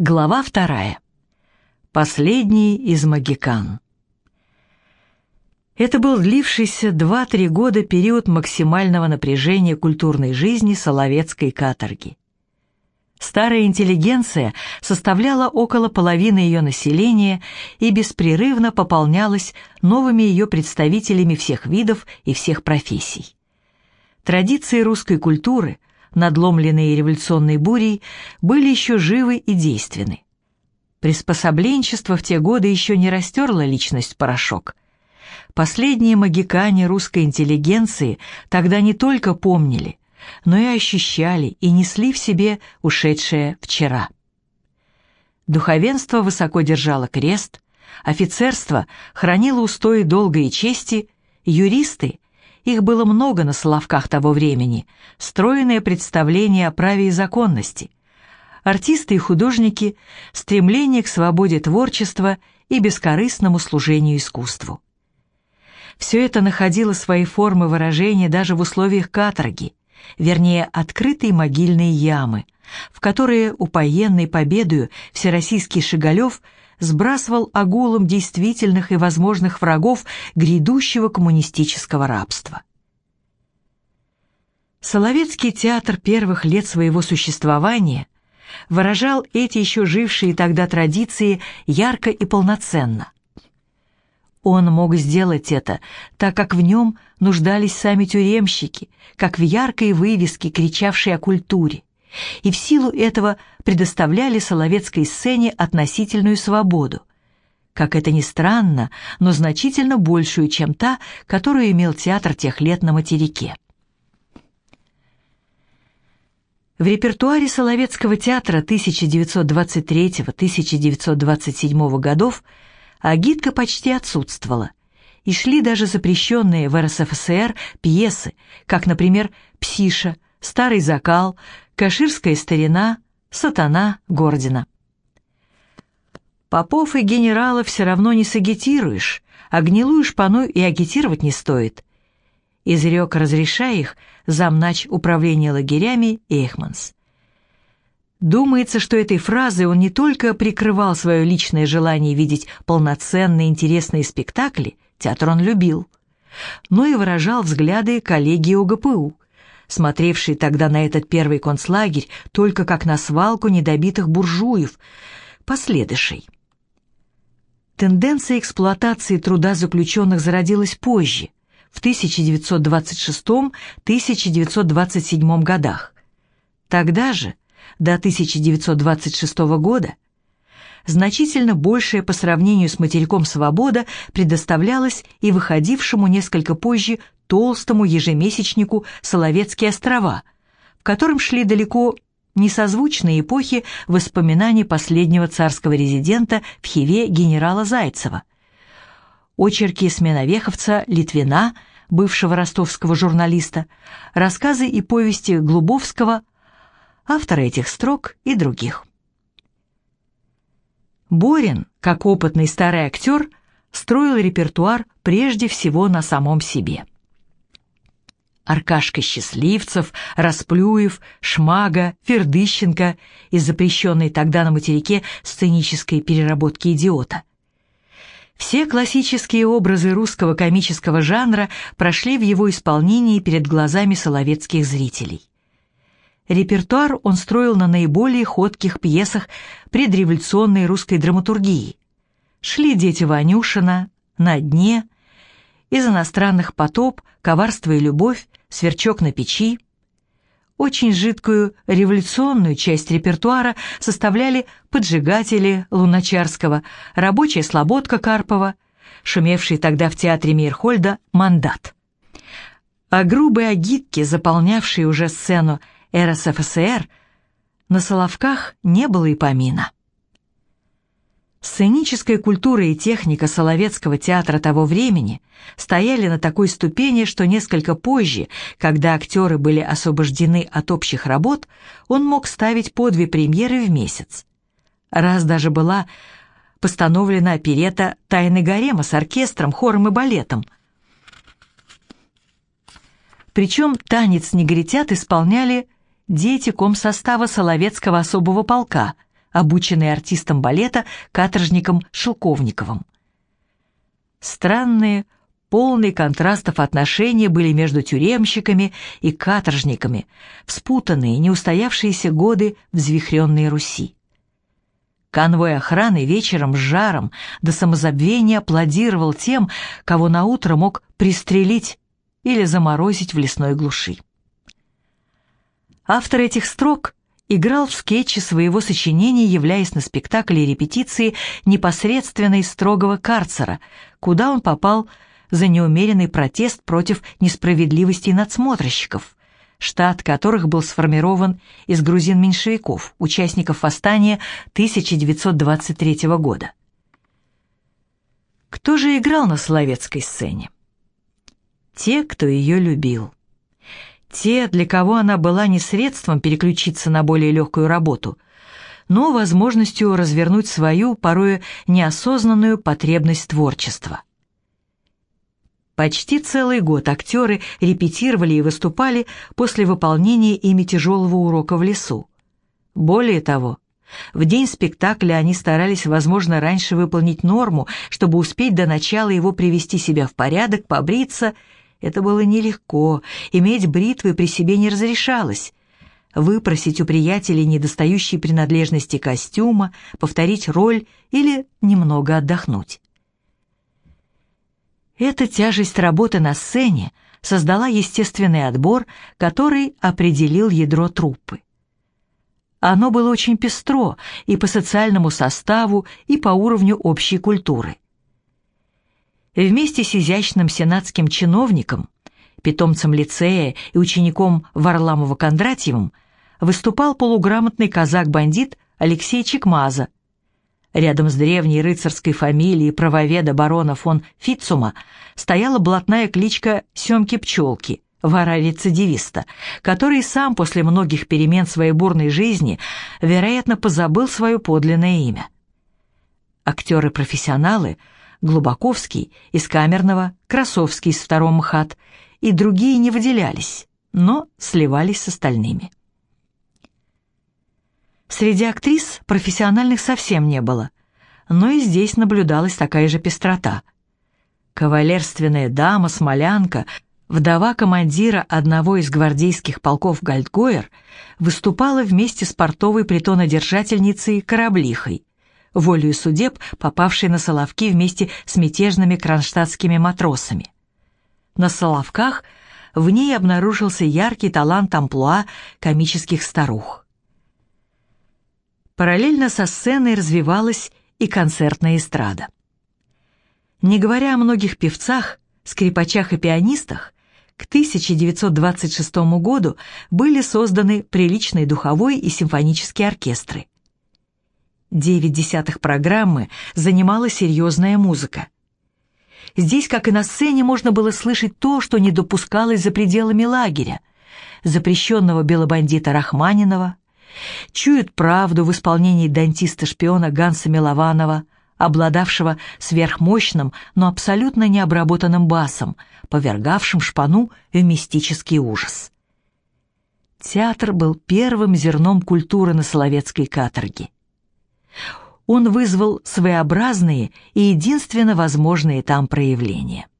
Глава вторая. Последний из магикан. Это был длившийся 2-3 года период максимального напряжения культурной жизни Соловецкой каторги. Старая интеллигенция составляла около половины ее населения и беспрерывно пополнялась новыми ее представителями всех видов и всех профессий. Традиции русской культуры – надломленные революционной бурей, были еще живы и действенны. Приспособленчество в те годы еще не растерло личность порошок. Последние магикане русской интеллигенции тогда не только помнили, но и ощущали и несли в себе ушедшее вчера. Духовенство высоко держало крест, офицерство хранило устои долга и чести, юристы их было много на Соловках того времени, стройное представление о праве и законности. Артисты и художники, стремление к свободе творчества и бескорыстному служению искусству. Все это находило свои формы выражения даже в условиях каторги, вернее, открытой могильной ямы, в которые упоенный победою всероссийский Шигалев – сбрасывал агулом действительных и возможных врагов грядущего коммунистического рабства. Соловецкий театр первых лет своего существования выражал эти еще жившие тогда традиции ярко и полноценно. Он мог сделать это, так как в нем нуждались сами тюремщики, как в яркой вывеске, кричавшей о культуре и в силу этого предоставляли соловецкой сцене относительную свободу. Как это ни странно, но значительно большую, чем та, которую имел театр тех лет на материке. В репертуаре Соловецкого театра 1923-1927 годов агитка почти отсутствовала, и шли даже запрещенные в РСФСР пьесы, как, например, «Псиша», «Старый закал», Каширская старина, сатана Гордина. Попов и генерала все равно не сагитируешь, а гнилую шпану и агитировать не стоит. Изрек, разрешая их, замнач управления лагерями Эйхманс. Думается, что этой фразой он не только прикрывал свое личное желание видеть полноценные интересные спектакли, театр он любил, но и выражал взгляды коллеги ОГПУ – смотревший тогда на этот первый концлагерь только как на свалку недобитых буржуев, последующий. Тенденция эксплуатации труда заключенных зародилась позже, в 1926-1927 годах. Тогда же, до 1926 года, значительно большая по сравнению с материком свобода предоставлялась и выходившему несколько позже толстому ежемесячнику «Соловецкие острова», в котором шли далеко несозвучные эпохи воспоминаний последнего царского резидента в Хиве генерала Зайцева. Очерки сменовеховца Литвина, бывшего ростовского журналиста, рассказы и повести Глубовского, автора этих строк и других. Борин, как опытный старый актер, строил репертуар прежде всего на самом себе. Аркашка Счастливцев, Расплюев, Шмага, Фердыщенко из запрещенной тогда на материке сценической переработки «Идиота». Все классические образы русского комического жанра прошли в его исполнении перед глазами соловецких зрителей. Репертуар он строил на наиболее ходких пьесах предреволюционной русской драматургии. Шли дети Ванюшина, «На дне», из иностранных потоп, коварство и любовь, сверчок на печи. Очень жидкую революционную часть репертуара составляли поджигатели Луначарского, рабочая слободка Карпова, шумевший тогда в театре Мирхольда «Мандат». А грубые агитки, заполнявшие уже сцену РСФСР, на Соловках не было и помина. Сценическая культура и техника Соловецкого театра того времени стояли на такой ступени, что несколько позже, когда актеры были освобождены от общих работ, он мог ставить по две премьеры в месяц. Раз даже была постановлена оперета «Тайны гарема» с оркестром, хором и балетом. Причем танец негритят исполняли дети комсостава Соловецкого особого полка, обученный артистом балета каторжником Шелковниковым. Странные, полные контрастов отношения были между тюремщиками и каторжниками, вспутанные, неустоявшиеся годы взвихренной Руси. Конвой охраны вечером с жаром до самозабвения аплодировал тем, кого наутро мог пристрелить или заморозить в лесной глуши. Автор этих строк играл в скетче своего сочинения, являясь на спектакле и репетиции непосредственно из строгого карцера, куда он попал за неумеренный протест против несправедливости надсмотрщиков, штат которых был сформирован из грузин-меньшевиков, участников восстания 1923 года. Кто же играл на Соловецкой сцене? Те, кто ее любил. Те, для кого она была не средством переключиться на более легкую работу, но возможностью развернуть свою, порою неосознанную потребность творчества. Почти целый год актеры репетировали и выступали после выполнения ими тяжелого урока в лесу. Более того, в день спектакля они старались, возможно, раньше выполнить норму, чтобы успеть до начала его привести себя в порядок, побриться. Это было нелегко, иметь бритвы при себе не разрешалось. Выпросить у приятелей недостающие принадлежности костюма, повторить роль или немного отдохнуть. Эта тяжесть работы на сцене создала естественный отбор, который определил ядро труппы. Оно было очень пестро и по социальному составу, и по уровню общей культуры. Вместе с изящным сенатским чиновником, питомцем лицея и учеником Варламова-Кондратьевым выступал полуграмотный казак-бандит Алексей Чекмаза, Рядом с древней рыцарской фамилией правоведа барона фон Фитцума стояла блатная кличка Семки-пчелки, вора-рецидивиста, который сам после многих перемен своей бурной жизни, вероятно, позабыл свое подлинное имя. Актеры-профессионалы Глубаковский из Камерного, Красовский из второго МХАТ и другие не выделялись, но сливались с остальными. Среди актрис профессиональных совсем не было, но и здесь наблюдалась такая же пестрота. Кавалерственная дама-смолянка, вдова командира одного из гвардейских полков Гальдгойер, выступала вместе с портовой притонодержательницей Кораблихой, волею судеб, попавшей на Соловки вместе с мятежными кронштадтскими матросами. На Соловках в ней обнаружился яркий талант амплуа комических старух. Параллельно со сценой развивалась и концертная эстрада. Не говоря о многих певцах, скрипачах и пианистах, к 1926 году были созданы приличные духовой и симфонические оркестры. Девять десятых программы занимала серьезная музыка. Здесь, как и на сцене, можно было слышать то, что не допускалось за пределами лагеря, запрещенного белобандита Рахманинова, чуют правду в исполнении дантиста-шпиона Ганса Милованова, обладавшего сверхмощным, но абсолютно необработанным басом, повергавшим шпану в мистический ужас. Театр был первым зерном культуры на Соловецкой каторге. Он вызвал своеобразные и единственно возможные там проявления –